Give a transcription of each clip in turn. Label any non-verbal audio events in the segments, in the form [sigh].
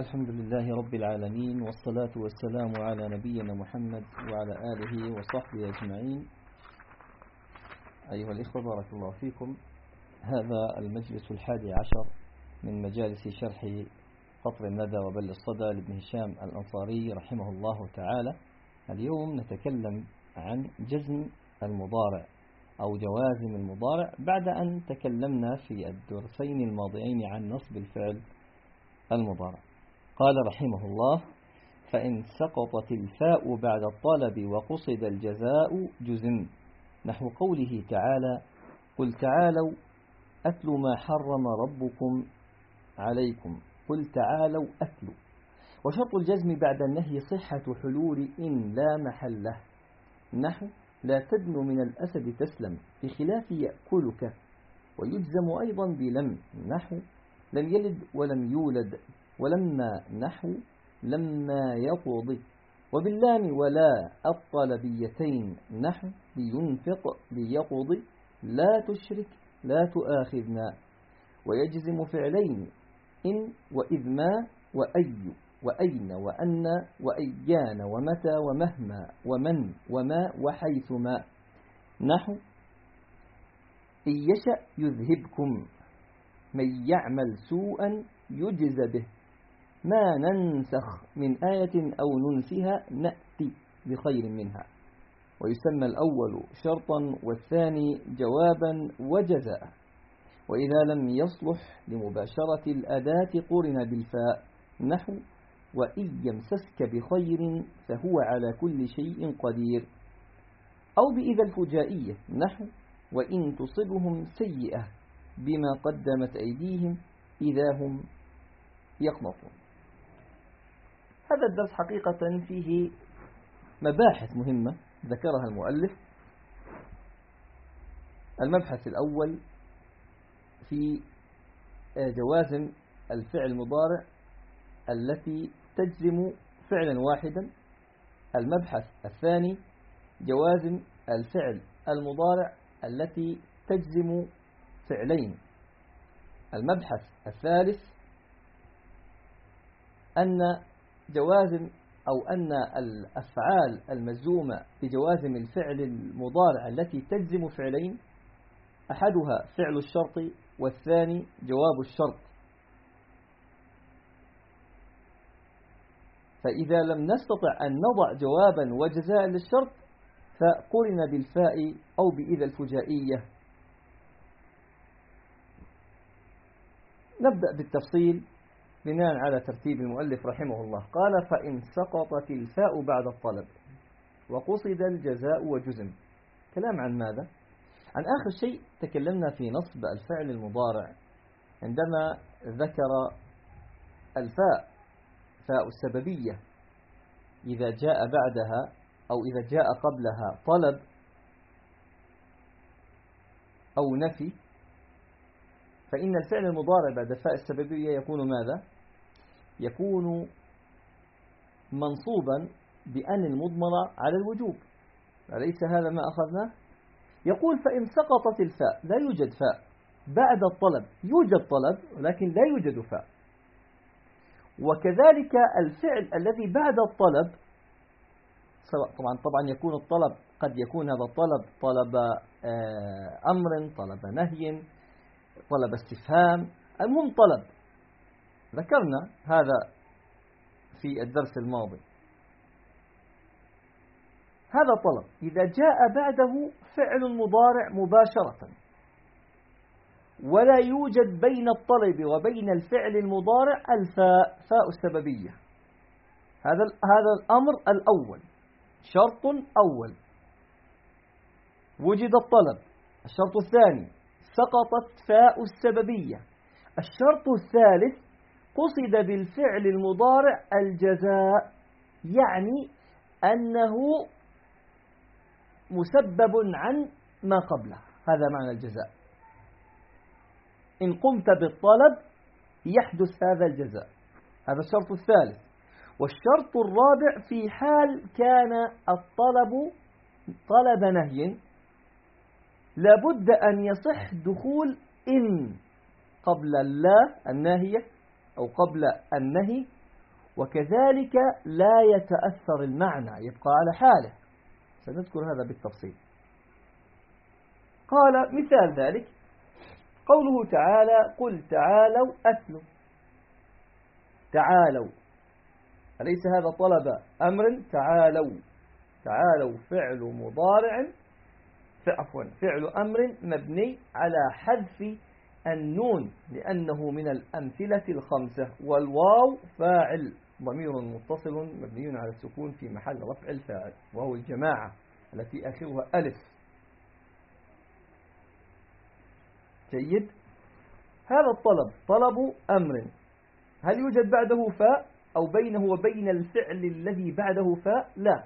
الحمد لله رب العالمين والصلاة والسلام على نبينا محمد وعلى آله وصحبه أجمعين. أيها الإخوة بارك الله فيكم. هذا المجلس الحادي عشر من مجالس شرح قطر الندى وبل الصدى لابن هشام الأنصاري رحمه الله تعالى. اليوم نتكلم عن جزم المضارع أو جوازم المضارع بعد أن تكلمنا في الدرسين الماضيين عن نصب الفعل المضارع. قال رحمه الله فإن سقطت الفاء بعد الطلب وقصد الجزاء جزم. نحو قوله تعالى قل تعالوا أتل ما حرم ربكم عليكم. قل تعالوا أتلوا. وشرط الجزم بعد النهي صحة حلول إن لا محل. له نحو لا تدن من الأسد تسلم بخلاف يأكلك. ويجزم أيضا بلم. نحو لم يلد ولم يولد. ولما نحو لما يقضي. وباللام ولا الطلبيتين نحو لينفق ليقضي. لا تشرك لا تؤاخذنا. ويجزم فعلين إن وإذ ما وأي وأين وأن وأيان ومتى ومهما ومن وما وحيثما. نحو إن يشأ يذهبكم من يعمل سوءا يجز به. ما ننسخ من آية أو ننسها نأتي بخير منها. ويسمى الأول شرطا والثاني جوابا وجزاء. وإذا لم يصلح لمباشرة الأداة قرن بالفاء نحو وإن يمسسك بخير فهو على كل شيء قدير. أو بإذا الفجائية نحو وإن تصبهم سيئة بما قدمت أيديهم إذا هم يقنطون. هذا الدرس حقيقة فيه مباحث مهمة ذكرها المؤلف. المبحث الأول في جوازم الفعل المضارع التي تجزم فعلا واحدا. المبحث الثاني جوازم الفعل المضارع التي تجزم فعلين. المبحث الثالث أن جوازم أو أن الأفعال المزومة بجوازم الفعل المضارع التي تجزم فعلين أحدها فعل الشرط والثاني جواب الشرط. فإذا لم نستطع أن نضع جوابا وجزاء للشرط فقرن بالفاء أو بإذا الفجائية. نبدأ بالتفصيل. بناء على ترتيب المؤلف رحمه الله قال فإن سقطت الفاء بعد الطلب وقصد الجزاء وجزم كلام عن ماذا؟ عن آخر شيء تكلمنا في نصب الفعل المضارع عندما ذكر الفاء فاء السببية إذا جاء بعدها أو إذا جاء قبلها طلب أو نفي فإن الفعل المضارع بعد فاء السببية يكون ماذا؟ يكون منصوبا بأن المضمرة على الوجوب أليس هذا ما أخذناه؟ يقول فإن سقطت الفاء لا يوجد فاء بعد الطلب يوجد طلب ولكن لا يوجد فاء وكذلك الفعل الذي بعد الطلب طبعا طبعا يكون الطلب قد يكون هذا الطلب طلب أمر طلب نهي طلب استفهام المهم طلب ذكرنا هذا في الدرس الماضي. هذا طلب. إذا جاء بعده فعل مضارع مباشرة. ولا يوجد بين الطلب وبين الفعل المضارع الفاء فاء السببية. هذا هذا الأمر الأول. شرط أول. وجد الطلب. الشرط الثاني. سقطت فاء السببية. الشرط الثالث قصد بالفعل المضارع الجزاء يعني أنه مسبب عن ما قبله. هذا معنى الجزاء. إن قمت بالطلب يحدث هذا الجزاء. هذا الشرط الثالث. والشرط الرابع في حال كان الطلب طلب نهي لابد أن يصح دخول إن قبل اللا الناهية أو قبل النهي وكذلك لا يتأثر المعنى يبقى على حاله سنذكر هذا بالتفصيل. قال مثال ذلك. قوله تعالى قل تعالوا أتلوا تعالوا. أليس هذا طلب أمر؟ تعالوا. تعالوا فعل مضارع عفوا فعل أمر مبني على حذف النون لأنه من الأمثلة الخمسة. والواو فاعل ضمير متصل مبني على السكون في محل رفع الفاعل. وهو الجماعة التي آخرها ألف. جيد. هذا الطلب طلب أمر. هل يوجد بعده فاء أو بينه وبين الفعل الذي بعده فاء؟ لا.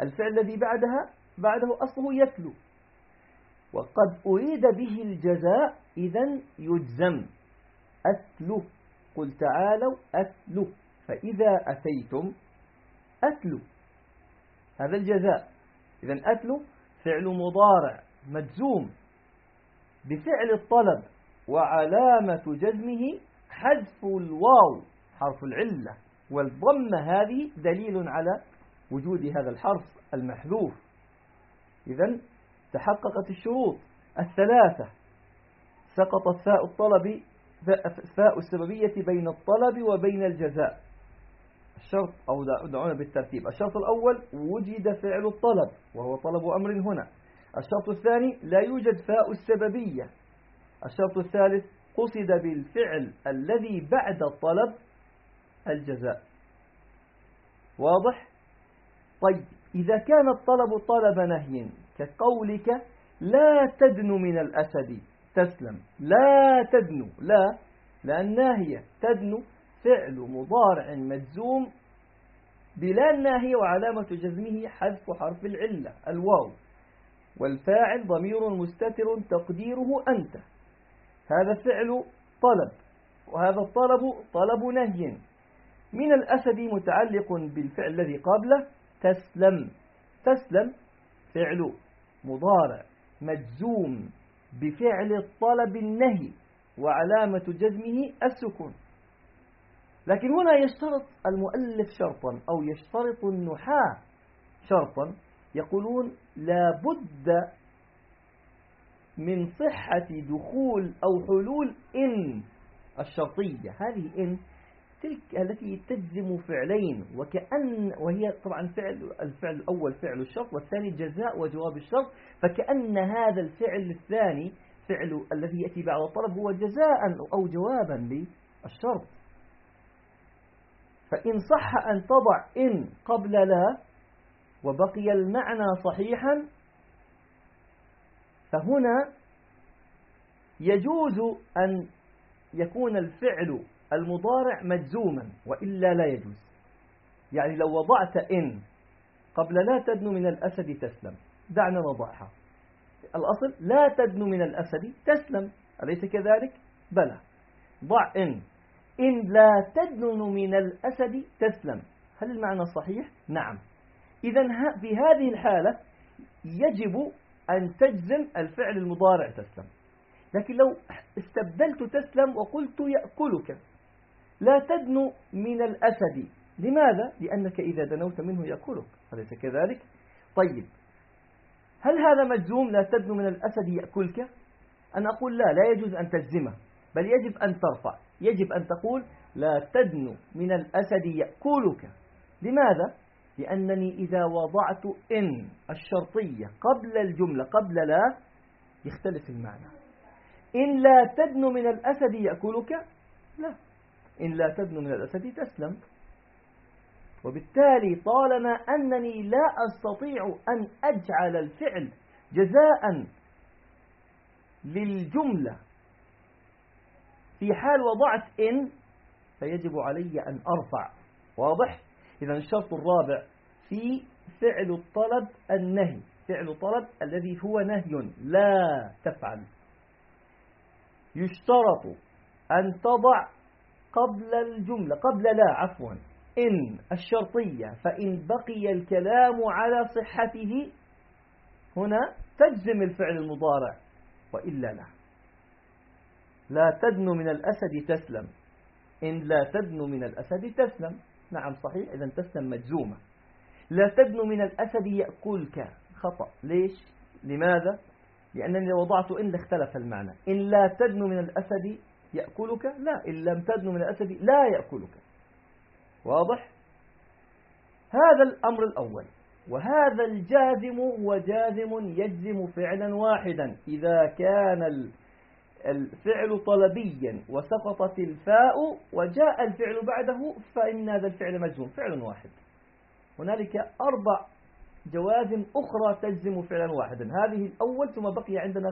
الفعل الذي بعدها بعده أصله يتلو. وقد أريد به الجزاء إذا يجزم. أتلو قل تعالوا أتلو فإذا أتيتم أتلو هذا الجزاء. إذا أتلو فعل مضارع مجزوم. بفعل الطلب وعلامة جزمه حذف الواو حرف العلة. والضمة هذه دليل على وجود هذا الحرف المحذوف. إذا تحققت الشروط الثلاثة. سقطت فاء الطلب فاء السببية بين الطلب وبين الجزاء. الشرط أو دعونا بالترتيب. الشرط الأول وجد فعل الطلب وهو طلب أمر هنا. الشرط الثاني لا يوجد فاء السببية. الشرط الثالث قصد بالفعل الذي بعد الطلب الجزاء. واضح؟ طيب إذا كان الطلب طلب نهي كقولك لا تدن من الأسد. تسلم. لا تدنو لا. لأن ناهية تدنو فعل مضارع مجزوم بلا الناهية وعلامة جزمه حذف حرف العلة الواو. والفاعل ضمير مستتر تقديره أنت. هذا فعل طلب. وهذا الطلب طلب نهي. من الأسد متعلق بالفعل الذي قبله تسلم. تسلم فعل مضارع مجزوم بفعل الطلب النهي وعلامة جزمه السكون. لكن هنا يشترط المؤلف شرطا أو يشترط النحاة شرطا. يقولون لا بد من صحة دخول أو حلول إن الشرطية. هذه إن تلك التي تجزم فعلين وكأن وهي طبعا فعل الفعل الأول فعل الشرط والثاني جزاء وجواب الشرط فكأن هذا الفعل الثاني فعل الذي يأتي بعد الطلب هو جزاء أو جوابا للشرط. فإن صح أن تضع إن قبل لا وبقي المعنى صحيحا فهنا يجوز أن يكون الفعل المضارع مجزوما وإلا لا يجوز. يعني لو وضعت إن قبل لا تدنو من الأسد تسلم. دعنا نضعها. الأصل لا تدنو من الأسد تسلم. أليس كذلك؟ بلى. ضع إن. إن لا تدنو من الأسد تسلم. هل المعنى صحيح؟ نعم. إذا في هذه الحالة يجب أن تجزم الفعل المضارع تسلم. لكن لو استبدلت تسلم وقلت يأكلك. لا تدنو من الأسد. لماذا؟ لأنك إذا دنوت منه يأكلك. أليس كذلك؟ طيب. هل هذا مجزوم؟ لا تدنو من الأسد يأكلك؟ أنا أقول لا لا يجوز أن تجزمه بل يجب أن ترفع. يجب أن تقول لا تدنو من الأسد يأكلك. لماذا؟ لأنني إذا وضعت إن الشرطية قبل الجملة قبل لا يختلف المعنى. إن لا تدنو من الأسد يأكلك؟ لا. إن لا تدنو من الأسد تسلم. وبالتالي طالما أنني لا أستطيع أن أجعل الفعل جزاء للجملة في حال وضعت إن فيجب علي أن أرفع. واضح؟ إذا الشرط الرابع في فعل الطلب النهي. فعل طلب الذي هو نهي لا تفعل. يشترط أن تضع قبل الجملة قبل لا عفوا. إن الشرطية فإن بقي الكلام على صحته هنا تجزم الفعل المضارع وإلا لا. لا تدن من الأسد تسلم. إن لا تدن من الأسد تسلم. نعم صحيح إذا تسلم مجزومة. لا تدن من الأسد يأكلك. خطأ. ليش؟ لماذا؟ لأنني وضعت إن اختلف المعنى. إن لا تدن من الأسد يأكلك؟ لا إن لم تدن من الأسد لا يأكلك. واضح؟ هذا الأمر الأول. وهذا الجازم هو جازم يجزم فعلا واحدا. إذا كان الفعل طلبيا وسقطت الفاء وجاء الفعل بعده فإن هذا الفعل مجزوم. فعل واحد. هنالك أربع جوازم أخرى تجزم فعلا واحدا. هذه الأول ثم بقي عندنا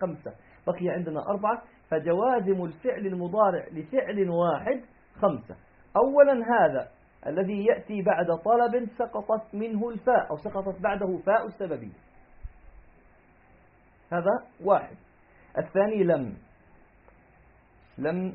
خمسة. بقي عندنا أربعة. فجوازم الفعل المضارع لفعل واحد خمسة. أولا هذا الذي يأتي بعد طلب سقطت منه الفاء أو سقطت بعده فاء السببية. هذا واحد. الثاني لم. لم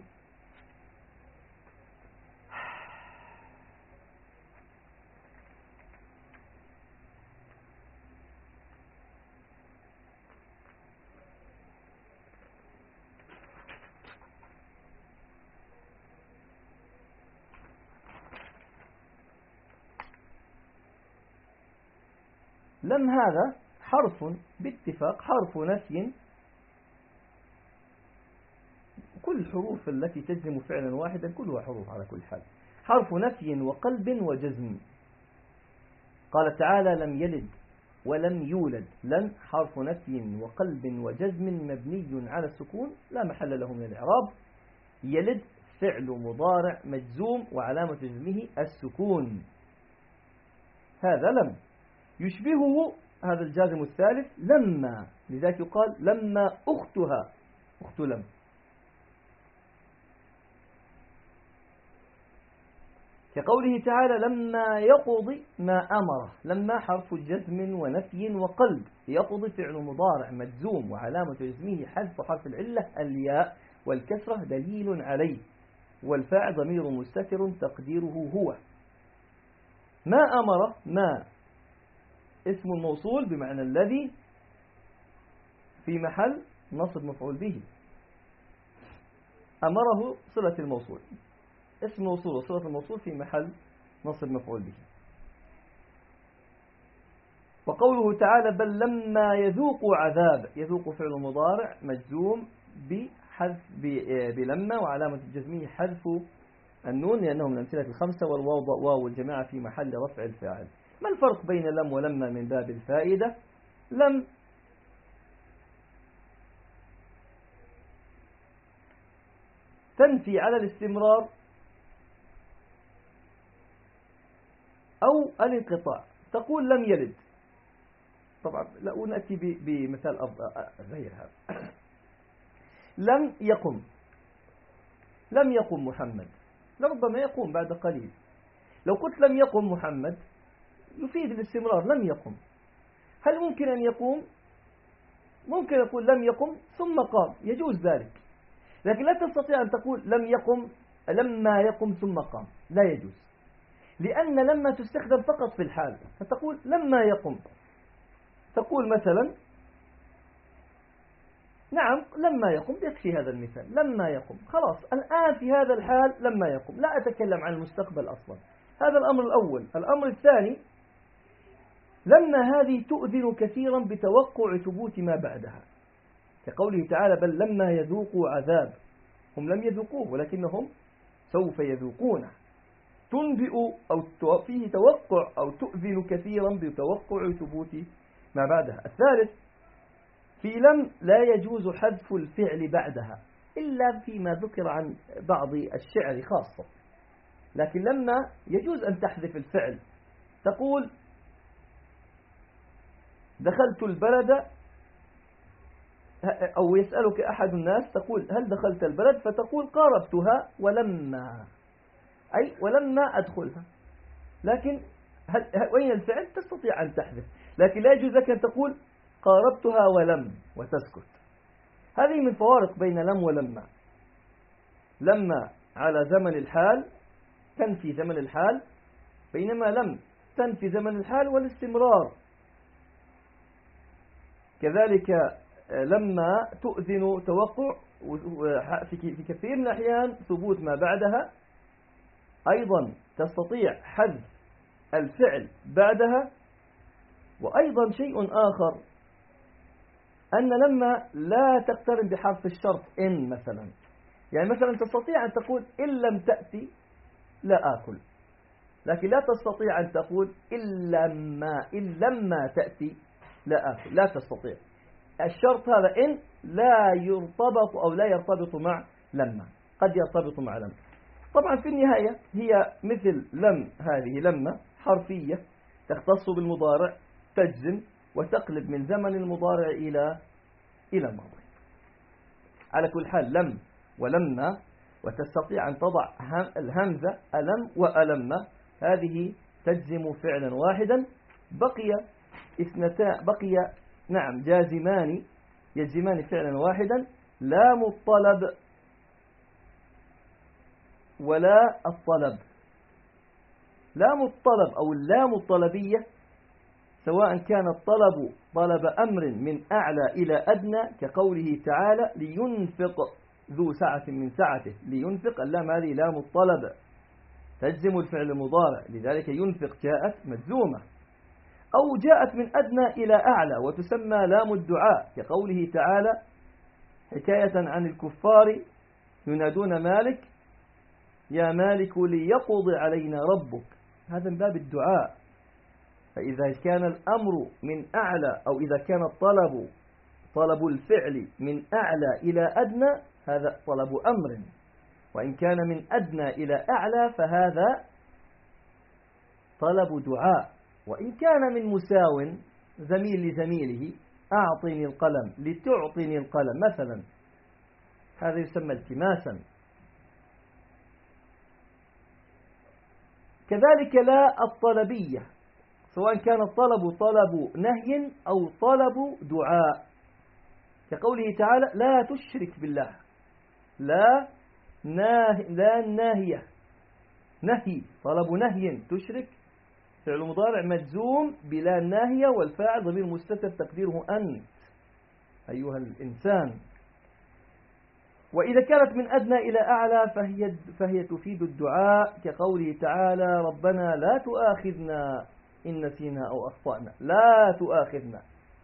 لم هذا حرف باتفاق حرف نفي. كل الحروف التي تجزم فعلا واحدا كلها حروف على كل حال. حرف نفي وقلب وجزم. قال تعالى لم يلد ولم يولد. لن حرف نفي وقلب وجزم مبني على السكون لا محل له من الإعراب. يلد فعل مضارع مجزوم وعلامة جزمه السكون. هذا لم. يشبهه هذا الجازم الثالث لما لذلك يقال لما أختها أخت لم. كقوله تعالى لما يقضي ما أمره لما حرف جزم ونفي وقلب يقضي فعل مضارع مجزوم وعلامة جزمه حذف حرف العلة الياء والكسرة دليل عليه والفاعل ضمير مستتر تقديره هو. ما أمر ما اسم الموصول بمعنى الذي في محل نصب مفعول به. أمره صلة الموصول. اسم الموصول وصلة الموصول في محل نصب مفعول به. وقوله تعالى بل لما يذوقوا عذاب يذوق فعل مضارع مجزوم بحذف بلما وعلامة الجزمية حذف النون لأنه من الأمثلة الخمسة والواو واو الجماعة في محل رفع الفاعل. ما الفرق بين لم ولما من باب الفائدة؟ لم. تنفي على الاستمرار أو الانقطاع. تقول لم يلد طبعا لا ونأتي بمثال غير هذا [coughs] لم يقم. لم يقم محمد. لربما يقوم بعد قليل. لو قلت لم يقم محمد يفيد الاستمرار لم يقم. هل ممكن أن يقوم؟ ممكن يقول لم يقم ثم قام. يجوز ذلك. لكن لا تستطيع أن تقول لم يقم لما يقم ثم قام. لا يجوز. لأن لما تستخدم فقط في الحال فتقول لما يقم. تقول مثلا نعم لما يقم يكفي هذا المثال. لما يقم. خلاص الآن في هذا الحال لما يقم. لا أتكلم عن المستقبل أصلا. هذا الأمر الأول. الأمر الثاني لما هذه تؤذن كثيرا بتوقع ثبوت ما بعدها. كقوله تعالى بل لما يذوقوا عذاب هم لم يذوقوه ولكنهم سوف يذوقونه. تنبئ أو فيه توقع أو تؤذن كثيرا بتوقع ثبوت ما بعدها. الثالث في لم لا يجوز حذف الفعل بعدها إلا فيما ذكر عن بعض الشعر خاصة. لكن لما يجوز أن تحذف الفعل تقول دخلت البلد أو يسألك أحد الناس تقول هل دخلت البلد؟ فتقول قاربتها ولما أي ولما أدخلها. لكن هل وين الفعل؟ تستطيع أن تحذف لكن لا يجوز لك أن تقول قاربتها ولم وتسكت. هذه من فوارق بين لم ولما. لما على زمن الحال تنفي زمن الحال بينما لم تنفي زمن الحال والاستمرار. كذلك آه، لما تؤذن توقع في كثير من الأحيان ثبوت ما بعدها أيضا تستطيع حذف الفعل بعدها. وأيضا شيء آخر أن لما لا تقترن بحرف الشرط إن مثلا يعني مثلا تستطيع أن تقول إن لم تأتي لا آكل لكن لا تستطيع أن تقول إن لما, إن لما تأتي لا آكل لا تستطيع. الشرط هذا إن لا يرتبط أو لا يرتبط مع لما قد يرتبط مع لما طبعا في النهاية هي مثل لم هذه لما حرفية تختص بالمضارع تجزم وتقلب من زمن المضارع إلى إلى الماضي. على كل حال لم ولما وتستطيع أن تضع الهمزة ألم وألم. هذه تجزم فعلا واحدا. بقي إثنتا بقي نعم جازمان يجزمان فعلا واحدا لام الطلب ولا الطلب. لام الطلب أو اللام الطلبية سواء كان الطلب طلب أمر من أعلى إلى أدنى كقوله تعالى لينفق ذو سعة من سعته. لينفق اللام هذه لام الطلب تجزم الفعل المضارع لذلك ينفق جاءت مجزومة. أو جاءت من أدنى إلى أعلى وتسمى لام الدعاء كقوله تعالى حكاية عن الكفار ينادون مالك يا مالك ليقض علينا ربك. هذا من باب الدعاء. فإذا كان الأمر من أعلى أو إذا كان الطلب طلب الفعل من أعلى إلى أدنى هذا طلب أمر. وإن كان من أدنى إلى أعلى فهذا طلب دعاء. وإن كان من مساو زميل لزميله أعطني القلم لتعطني القلم. مثلا هذا يسمى التماسا. كذلك لا الطلبية سواء كان الطلب طلب نهي أو طلب دعاء. كقوله تعالى لا تشرك بالله لا ناه لا ناهية. نهي طلب نهي تشرك فعل مضارع مجزوم بلا ناهية والفاعل ضمير مستتر تقديره أنت. أيها الإنسان. وإذا كانت من أدنى إلى أعلى فهي, فهي تفيد الدعاء كقوله تعالى ربنا لا تؤاخذنا إن نسينا أو أخطأنا. لا تؤاخذنا.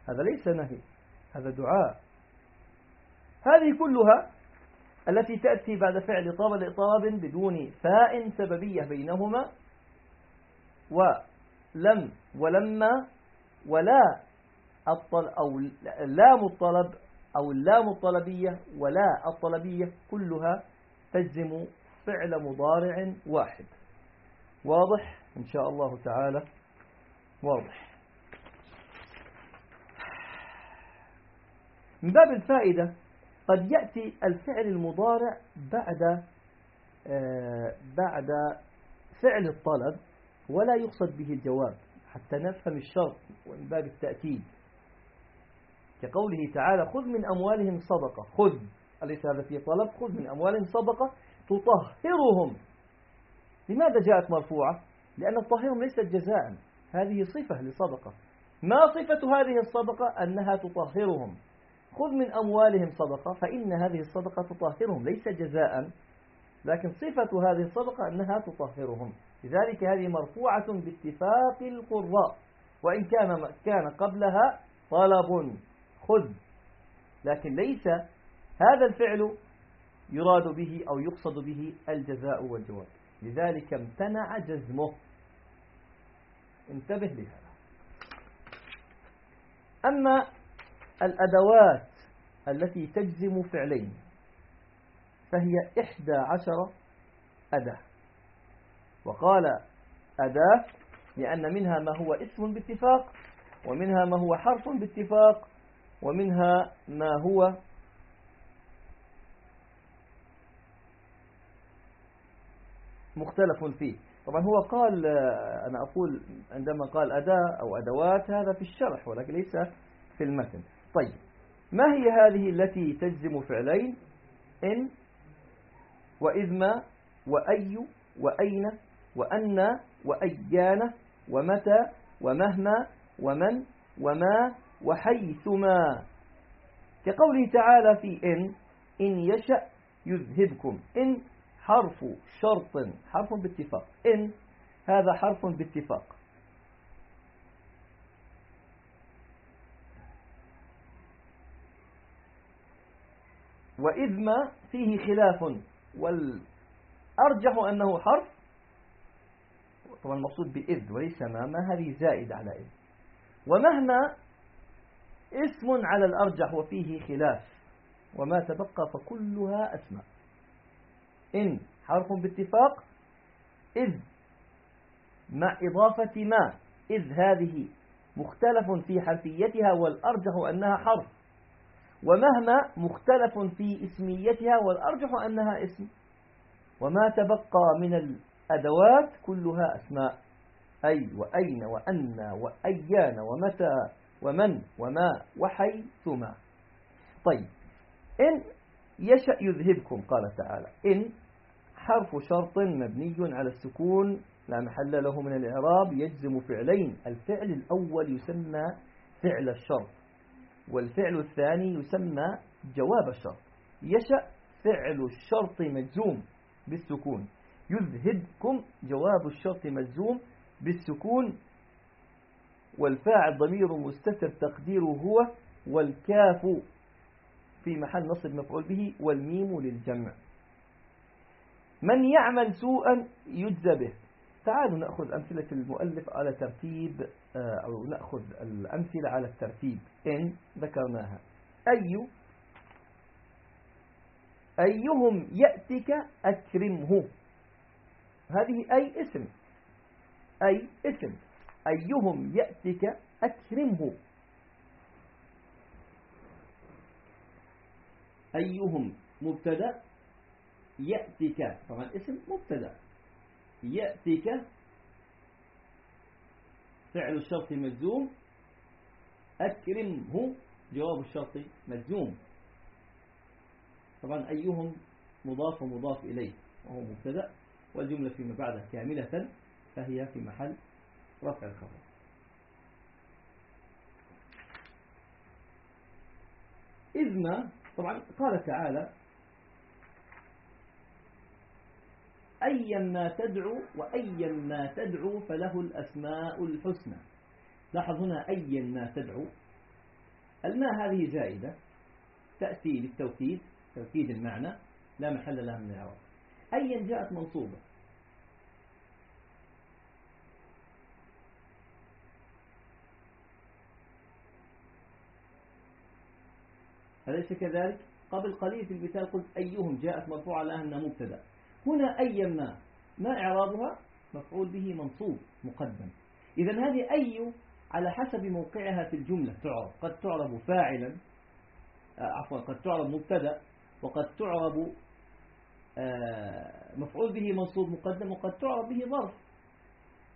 هذا ليس نهي هذا دعاء. هذه كلها التي تأتي بعد فعل طلب طلب بدون فاء سببية بينهما ولم ولما ولا الطل أو لام الطلب أو اللام الطلبية ولا الطلبية كلها تجزم فعل مضارع واحد. واضح؟ إن شاء الله تعالى. واضح. من باب الفائدة قد يأتي الفعل المضارع بعد آه، بعد فعل الطلب ولا يقصد به الجواب حتى نفهم الشرط من باب التأكيد. كقوله تعالى خذ من أموالهم صدقة. خذ. أليس هذا في طلب؟ خذ من أموالهم صدقة تطهرهم. لماذا جاءت مرفوعة؟ لأن الطهيرهم ليست جزاء. هذه صفة لصدقة. ما صفة هذه الصدقة؟ أنها تطهرهم. خذ من أموالهم صدقة فإن هذه الصدقة تطهرهم ليس جزاء. لكن صفة هذه الصدقة أنها تطهرهم. لذلك هذه مرفوعة باتفاق القراء وإن كان كان قبلها طلب خذ. لكن ليس هذا الفعل يراد به أو يقصد به الجزاء والجواب. لذلك امتنع جزمه. انتبه لهذا. أما الأدوات التي تجزم فعلين فهي إحدى عشر أداة. وقال أداة لأن منها ما هو اسم باتفاق ومنها ما هو حرف باتفاق ومنها ما هو مختلف فيه. طبعا هو قال أنا أقول عندما قال أداة أو أدوات هذا في الشرح ولكن ليس في المتن. طيب ما هي هذه التي تجزم فعلين؟ إن وإذ ما وأي وأين؟ وأن وأيان ومتى ومهما ومن وما وحيثما. كقوله تعالى في إن إن يشأ يذهبكم. إن حرف شرط حرف باتفاق. إن هذا حرف باتفاق. وإذ ما فيه خلاف والأرجح أنه حرف طبعا المقصود بإذ وليس ما ما هذه زائدة على إذ. ومهما اسم على الأرجح وفيه خلاف وما تبقى فكلها أسماء. إن حرف باتفاق إذ. مع إضافة ما إذ هذه مختلف في حرفيتها والأرجح أنها حرف. ومهما مختلف في اسميتها والأرجح أنها اسم. وما تبقى من الأدوات كلها أسماء. أي وأين وأن وأيان ومتى ومن وما وحيثما. طيب إن يشأ يذهبكم قال تعالى. إن حرف شرط مبني على السكون لا محل له من الإعراب يجزم فعلين. الفعل الأول يسمى فعل الشرط والفعل الثاني يسمى جواب الشرط. يشأ فعل الشرط مجزوم بالسكون. يذهبكم جواب الشرط مجزوم بالسكون والفاعل ضمير مستتر تقديره هو والكاف في محل نصب مفعول به والميم للجمع. من يعمل سوءا يجزى به. تعالوا نأخذ أمثلة المؤلف على ترتيب آه، أو نأخذ الأمثلة على الترتيب. إن ذكرناها. أي أيهم يأتك أكرمه. هذه أي اسم. أي اسم. أيهم يأتك أكرمه. أيهم مبتدأ يأتك طبعا اسم مبتدأ. يأتك فعل الشرط مجزوم. أكرمه. جواب الشرط مجزوم. طبعا أيهم مضاف ومضاف إليه. وهو مبتدأ. والجملة فيما بعدها كاملة فهي في محل رفع الخبر. إذ ما طبعا قال تعالى أيا ما تدعو وأيا ما تدعو فله الأسماء الحسنى. لاحظ هنا أيا ما تدعو. الماء هذه زائدة تأتي للتوكيد توكيد المعنى لا محل لها من الإعراب. أيا جاءت منصوبة. أليس كذلك؟ قبل قليل في المثال قلت أيهم جاءت مرفوعة لها أنها مبتدأ. هنا أي ما؟ ما إعرابها؟ مفعول به منصوب مقدم. إذا هذه أي على حسب موقعها في الجملة تعرب. قد تعرب فاعلا آه، عفوا قد تعرب مبتدأ وقد تعرب مفعول به منصوب مقدم وقد تعرب به ظرف.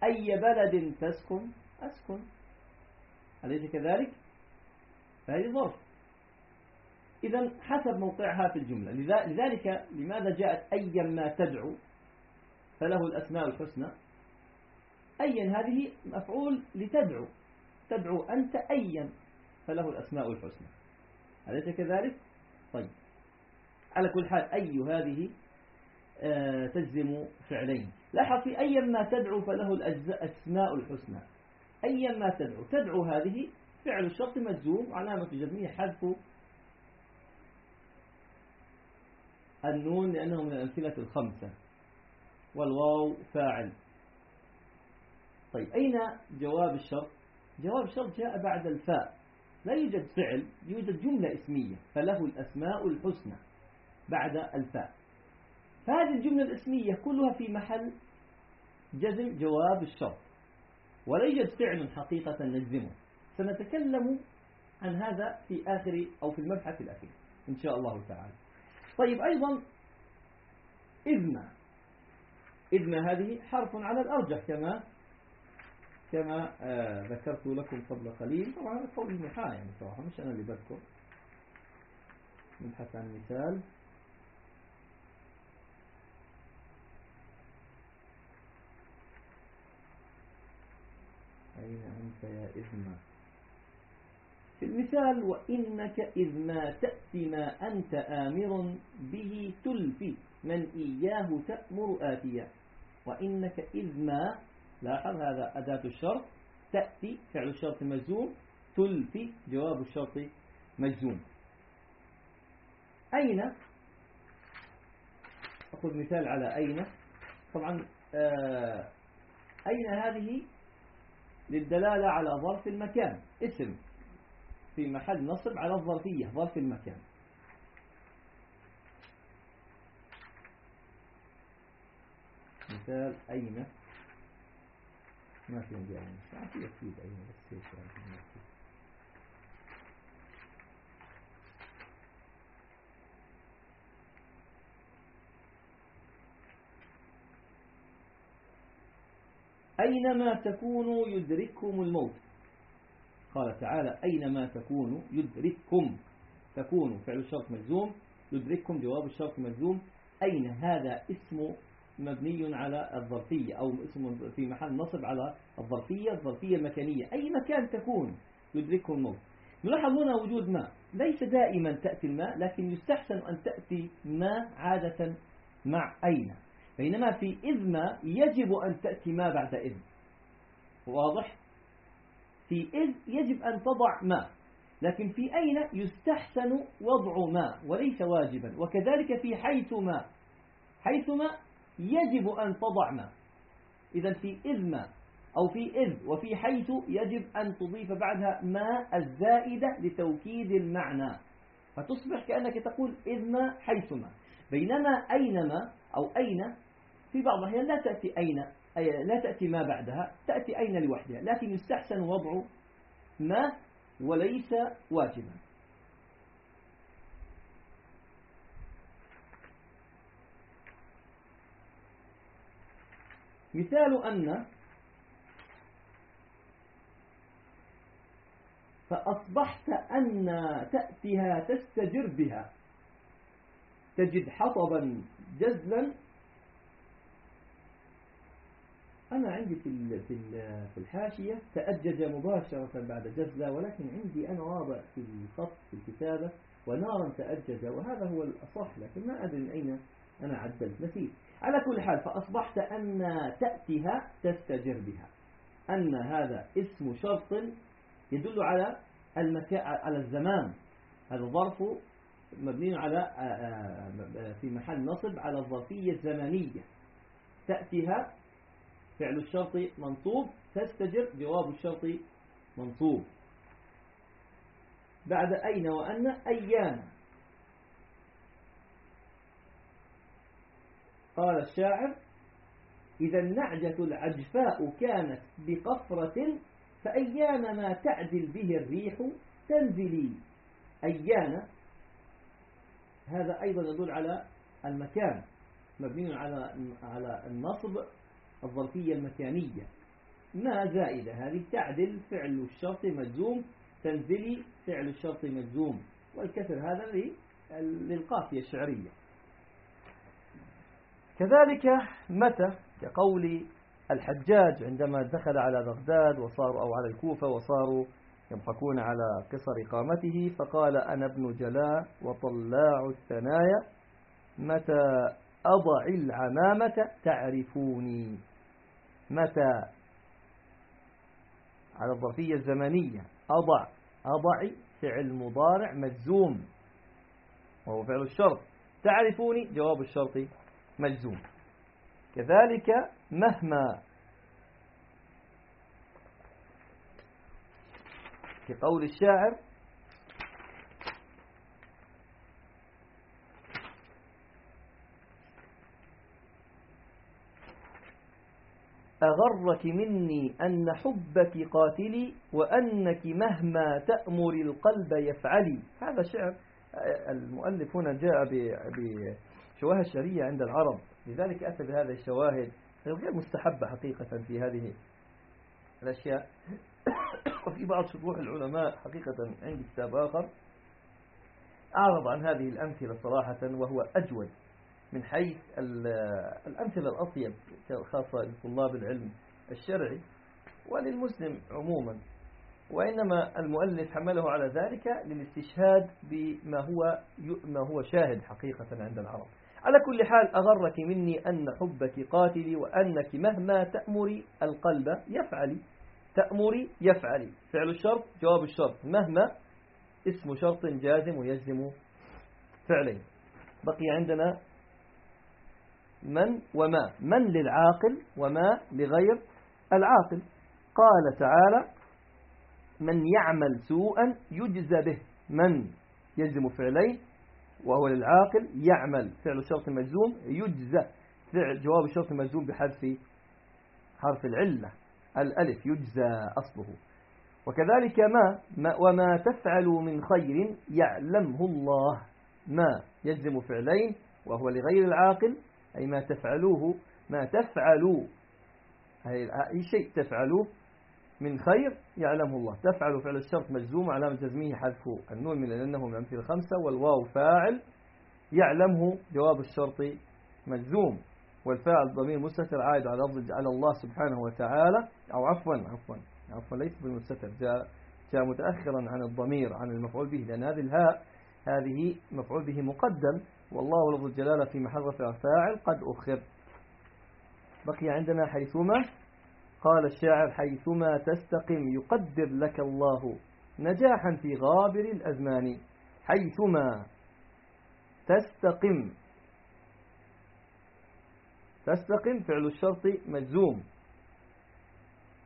أي بلد تسكن؟ أسكن. أليس كذلك؟ فهذه ظرف. إذا حسب موقعها في الجملة. لذلك لماذا جاءت أيا ما تدعو؟ فله الأسماء الحسنى. أيا هذه مفعول لتدعو. تدعو أنت أيا فله الأسماء الحسنى. أليس كذلك؟ طيب. على كل حال أي هذه آه، تجزم فعلين. لاحظ في أيا ما تدعو فله الأسماء الحسنى. أيا ما تدعو. تدعو هذه فعل الشرط مجزوم علامة جزمية حذف النون لأنه من الأمثلة الخمسة. والواو فاعل. طيب أين جواب الشرط؟ جواب الشرط جاء بعد الفاء. لا يوجد فعل يوجد جملة اسمية فله الأسماء الحسنى بعد الفاء. فهذه الجملة الاسمية كلها في محل جزم جواب الشرط. ولا يوجد فعل حقيقة نجزمه. سنتكلم عن هذا في آخر أو في المبحث الأخير إن شاء الله تعالى. طيب أيضا إذن إذن هذه حرف على الأرجح كما كما آه ذكرت لكم قبل قليل. طبعا هذا قول المحا يعني صراحة مش أنا اللي بذكر. نبحث عن مثال. أين أنت يا إذن. في المثال وإنك إذ ما تأتي ما أنت آمر به تلفي من إياه تأمر آتيا. وإنك إذ ما لاحظ هذا أداة الشرط تأتي فعل الشرط مجزوم تلفي جواب الشرط مجزوم. أين؟ أخذ مثال على أين. طبعا آه، أين هذه؟ للدلالة على ظرف المكان. اسم. في محل نصب على الظرفية ظرف المكان. مثال أين؟ ما في أين ما في أكيد أين؟ بس أينما تكونوا يدرككم الموت؟ قال تعالى أينما تكونوا يدرككم تكونوا فعل الشرط مجزوم. يدرككم جواب الشرط مجزوم. أين هذا اسم مبني على الظرفية؟ أو اسم في محل نصب على الظرفية الظرفية المكانية أي مكان تكون يدركه الموت؟ نلاحظ هنا وجود ماء. ليس دائما تأتي الماء لكن يستحسن أن تأتي ماء عادة مع أين؟ بينما في إذ ما يجب أن تأتي ما بعد إذ واضح؟ في إذ يجب أن تضع ما لكن في أين يستحسن وضع ما وليس واجبا؟ وكذلك في حيث ما حيث ما يجب أن تضع ما. إذا في إذ ما أو في إذ وفي حيث يجب أن تضيف بعدها ما الزائدة لتوكيد المعنى. فتصبح كأنك تقول إذ ما حيث ما. بينما أينما أو أين في بعض الأحيان لا تأتي أين أي لا تأتي ما بعدها تأتي أين لوحدها لكن يستحسن وضع ما وليس واجبا. مثال أن فأصبحت أن تأتيها تستجر بها تجد حطبا جزلا أنا عندي في في الحاشية تأجج مباشرة بعد جزلة ولكن عندي أنا واضع في الخط في الكتابة ونارا تأجج وهذا هو الأصح لكن ما أدري من أين أنا عدلت. نسيت. على كل حال فأصبحت أن تأتيها تستجر بها. أن هذا اسم شرط يدل على المكان على الزمان. هذا ظرف مبني على في محل نصب على الظرفية الزمنية. تأتيها فعل الشرط منصوب تستجر جواب الشرط منصوب بعد أين وأن؟ أيان. قال الشاعر إذا النعجة العجفاء كانت بقفرة فأيان ما تعدل به الريح تنزلي. أيان. هذا أيضا يدل على المكان مبني على على النصب الظرفية المكانية. ما زائدة هذه؟ تعدل فعل الشرط مجزوم تنزلي فعل الشرط مجزوم. والكسر هذا للقافية الشعرية. كذلك متى؟ كقول الحجاج عندما دخل على بغداد وصاروا أو على الكوفة وصاروا يضحكون على قصر إقامته فقال أنا ابن جلاء وطلاع الثنايا متى أضع العمامة تعرفوني؟ متى؟ على الظرفية الزمنية. أضع. أضع فعل مضارع مجزوم. وهو فعل الشرط. تعرفوني؟ جواب الشرط مجزوم. كذلك مهما. كقول الشاعر أغرك مني أن حبك قاتلي وأنك مهما تأمر القلب يفعلي. هذا شعر المؤلف هنا جاء بشواهد شعرية عند العرب. لذلك أتى بهذه الشواهد غير مستحبة حقيقة في هذه الأشياء. وفي بعض شروح العلماء حقيقة عندي كتاب آخر أعرض عن هذه الأمثلة صراحة وهو أجود. من حيث الأمثلة الأطيب خاصة لطلاب العلم الشرعي وللمسلم عموما. وإنما المؤلف حمله على ذلك للاستشهاد بما هو ما هو شاهد حقيقة عند العرب. على كل حال أغرك مني أن حبك قاتلي وأنك مهما تأمري القلب يفعلي تأمري يفعلي فعل الشرط جواب الشرط. مهما اسم شرط جازم ويجزم فعلين بقي عندنا من وما من للعاقل وما لغير العاقل. قال تعالى من يعمل سوءا يجزى به. من يجزم فعلين وهو للعاقل يعمل. فعل الشرط المجزوم يجزى فعل جواب الشرط المجزوم بحذف حرف العلة. الألف يجزى أصله. وكذلك ما, ما وما تفعل من خير يعلمه الله. ما يجزم فعلين وهو لغير العاقل أي ما تفعلوه ما تفعلوا. أي شيء تفعلوه من خير يعلمه الله. تفعل فعل الشرط مجزوم علامة جزمه حذف النون من لأنه من أمثلة خمسة والواو فاعل يعلمه. جواب الشرط مجزوم. والفاعل ضمير مستتر عائد على لفظ على الله سبحانه وتعالى أو عفوا عفوا عفوا ليس بالمستتر. جاء جاء متأخرا عن الضمير عن المفعول به لأن هذه الهاء هذه مفعول به مقدم. والله لفظ الجلالة في محل رفع فاعل قد أخر. بقي عندنا حيثما قال الشاعر حيثما تستقم يقدر لك الله نجاحا في غابر الأزمان. حيثما تستقم. تستقم فعل الشرط مجزوم.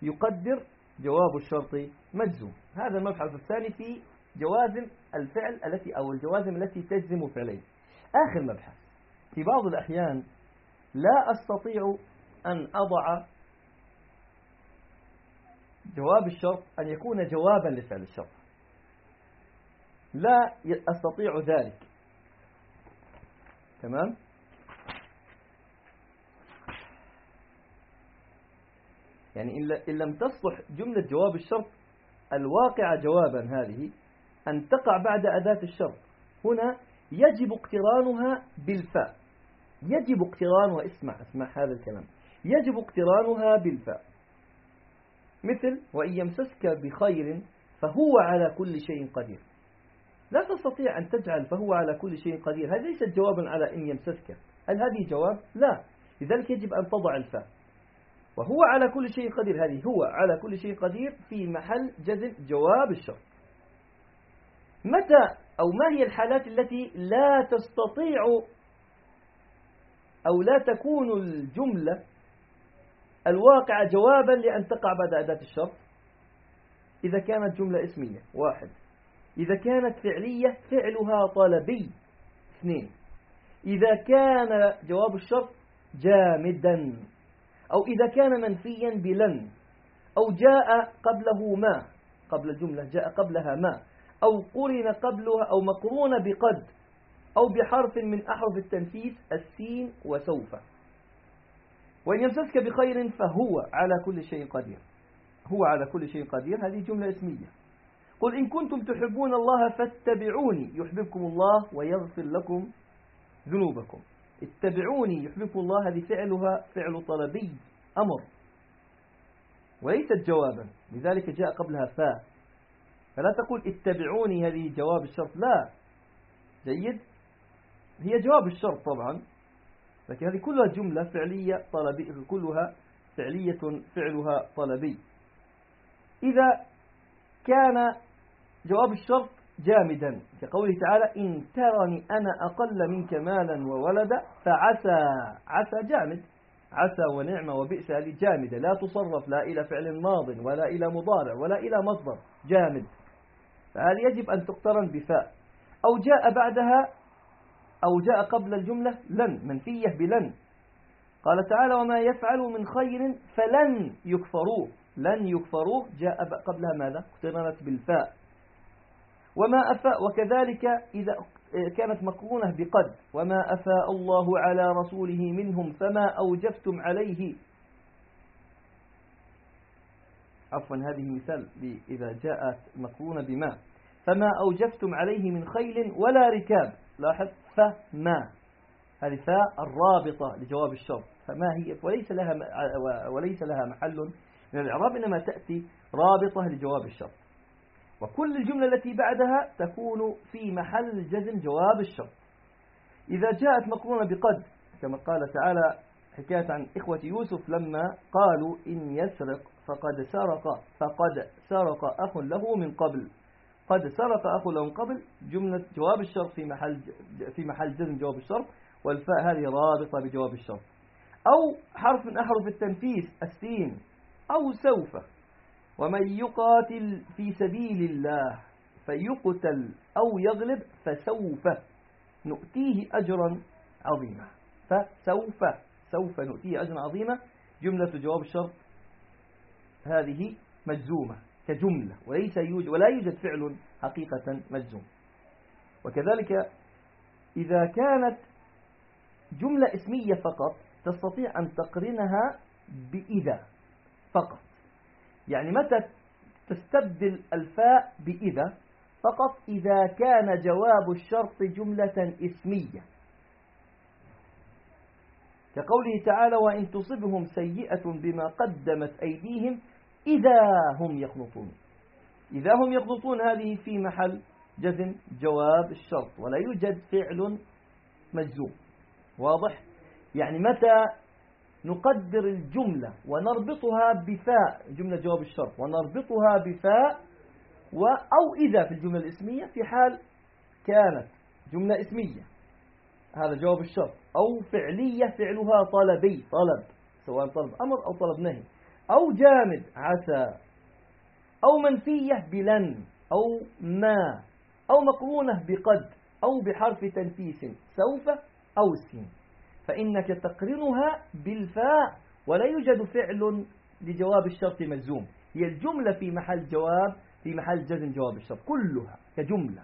يقدر جواب الشرط مجزوم. هذا المبحث الثاني في جوازم الفعل التي أو الجوازم التي تجزم فعلين آخر مبحث. في بعض الأحيان لا أستطيع أن أضع جواب الشرط أن يكون جوابا لفعل الشرط. لا أستطيع ذلك. تمام؟ يعني إن لم تصلح جملة جواب الشرط الواقع جوابا هذه أن تقع بعد أداة الشرط. هنا يجب اقترانها بالفاء. يجب اقترانها اسمع اسمع هذا الكلام. يجب اقترانها بالفاء. مثل وإن يمسسك بخير فهو على كل شيء قدير. لا تستطيع أن تجعل فهو على كل شيء قدير. هذا ليست جوابا على إن يمسسك. هل هذه جواب؟ لا. لذلك يجب أن تضع الفاء. وهو على كل شيء قدير. هذه هو على كل شيء قدير في محل جزم جواب الشرط. متى أو ما هي الحالات التي لا تستطيع أو لا تكون الجملة الواقع جوابا لأن تقع بعد أداة الشرط؟ إذا كانت جملة اسمية واحد. إذا كانت فعلية فعلها طلبي اثنين. إذا كان جواب الشرط جامدا أو إذا كان منفيا بلن أو جاء قبله ما قبل الجملة جاء قبلها ما. أو قرن قبلها أو مقرون بقد أو بحرف من أحرف التنفيذ السين وسوف. وإن يمسسك بخير فهو على كل شيء قدير. هو على كل شيء قدير. هذه جملة اسمية. قل إن كنتم تحبون الله فاتبعوني يحببكم الله ويغفر لكم ذنوبكم. اتبعوني يحببكم الله. هذه فعلها فعل طلبي أمر. وليست جوابا. لذلك جاء قبلها فاء. فلا تقول اتبعوني هذه جواب الشرط. لا. جيد؟ هي جواب الشرط طبعا لكن هذه كلها جملة فعلية طلبية كلها فعلية فعلها طلبي. إذا كان جواب الشرط جامدا كقوله تعالى إن ترني أنا أقل منك مالا وولدا فعسى عسى جامد. عسى ونعمة وبئس هذه جامدة. لا تصرف لا إلى فعل ماض ولا إلى مضارع ولا إلى مصدر. جامد. فهذه يجب أن تقترن بفاء؟ أو جاء بعدها أو جاء قبل الجملة لن منفية بلن. قال تعالى وما يفعل من خير فلن يكفروه. لن يكفروه. جاء قبلها ماذا؟ اقترنت بالفاء. وما أفاء وكذلك إذا كانت مقرونة بقد. وما أفاء الله على رسوله منهم فما أوجفتم عليه عفوا هذه مثال إذا جاءت مقرونة بما فما أوجفتم عليه من خيل ولا ركاب. لاحظ فما. هذه فاء الرابطة لجواب الشرط فما هي؟ وليس لها وليس لها محل من الإعراب إنما تأتي رابطة لجواب الشرط وكل الجملة التي بعدها تكون في محل جزم جواب الشرط إذا جاءت مقرونة بقد كما قال تعالى حكاية عن إخوة يوسف لما قالوا إن يسرق فقد سرق فقد سرق أخ له من قبل. قد سرق أخ له من قبل جملة جواب الشرط في محل في محل جزم جواب الشرط والفاء هذه رابطة بجواب الشرط. أو حرف من أحرف التنفيس السين أو سوف. ومن يقاتل في سبيل الله فيقتل أو يغلب فسوف. نؤتيه أجرا عظيما. فسوف. سوف نؤتيه أجرا عظيما. جملة جواب الشرط هذه مجزومة كجملة وليس يوجد ولا يوجد فعل حقيقة مجزوم. وكذلك إذا كانت جملة اسمية فقط تستطيع أن تقرنها بإذا فقط. يعني متى تستبدل الفاء بإذا فقط؟ إذا كان جواب الشرط جملة اسمية. كقوله تعالى وإن تصبهم سيئة بما قدمت أيديهم إذا هم يخلطون. إذا هم يخلطون هذه في محل جزم جواب الشرط ولا يوجد فعل مجزوم. واضح؟ يعني متى نقدر الجملة ونربطها بفاء جملة جواب الشرط ونربطها بفاء أو إذا في الجملة الإسمية في حال كانت جملة إسمية. هذا جواب الشرط. أو فعلية فعلها طلبي طلب سواء طلب أمر أو طلب نهي. أو جامد عسى. أو منفية بلن. أو ما. أو مقرونة بقد. أو بحرف تنفيس سوف أو السين فإنك تقرنها بالفاء ولا يوجد فعل لجواب الشرط مجزوم هي الجملة في محل جواب في محل جزم جواب الشرط كلها كجملة.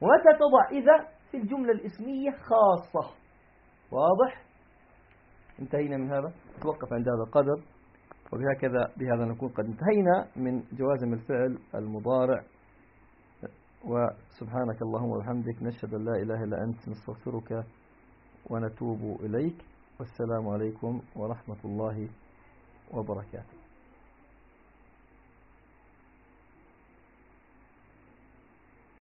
ومتى تضع؟ إذا في الجملة الإسمية خاصة. واضح؟ انتهينا من هذا. توقف عند هذا القدر وبهكذا بهذا نكون قد انتهينا من جوازم الفعل المضارع. وسبحانك اللهم وبحمدك نشهد أن لا إله إلا أنت نستغفرك ونتوب إليك. والسلام عليكم ورحمة الله وبركاته.